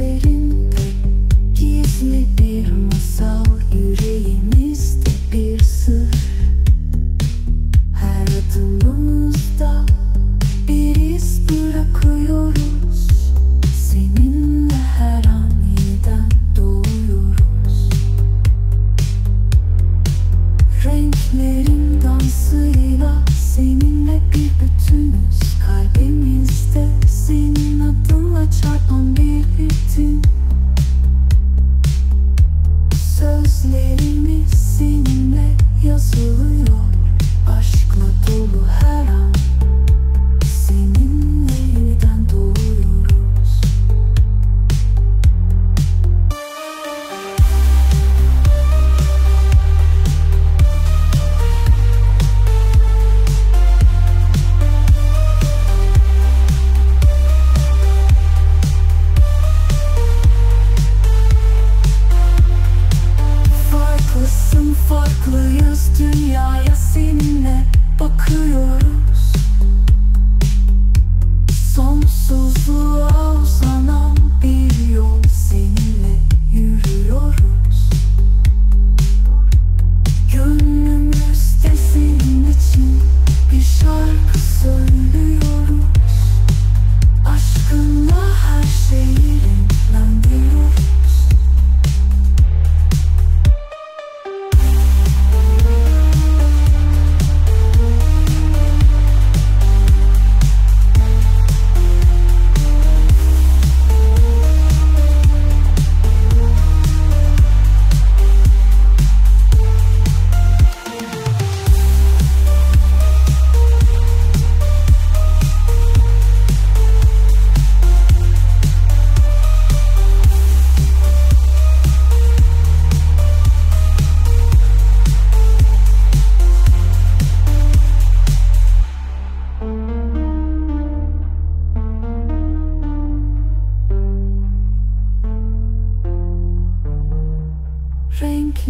You. acho que dolu bakıyor.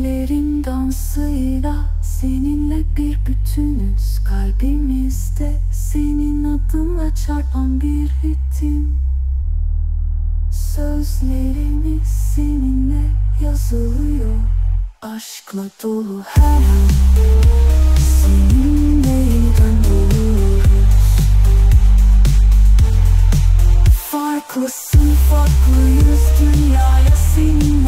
Kalplerin dansıyla seninle bir bütünüz. Kalbimizde senin adınla çarpan bir ritim. Sözlerimiz seninle yazılıyor. Aşkla dolu her an. Seninle yeniden oluyoruz. Farklısın farklıyız. Dünyaya senin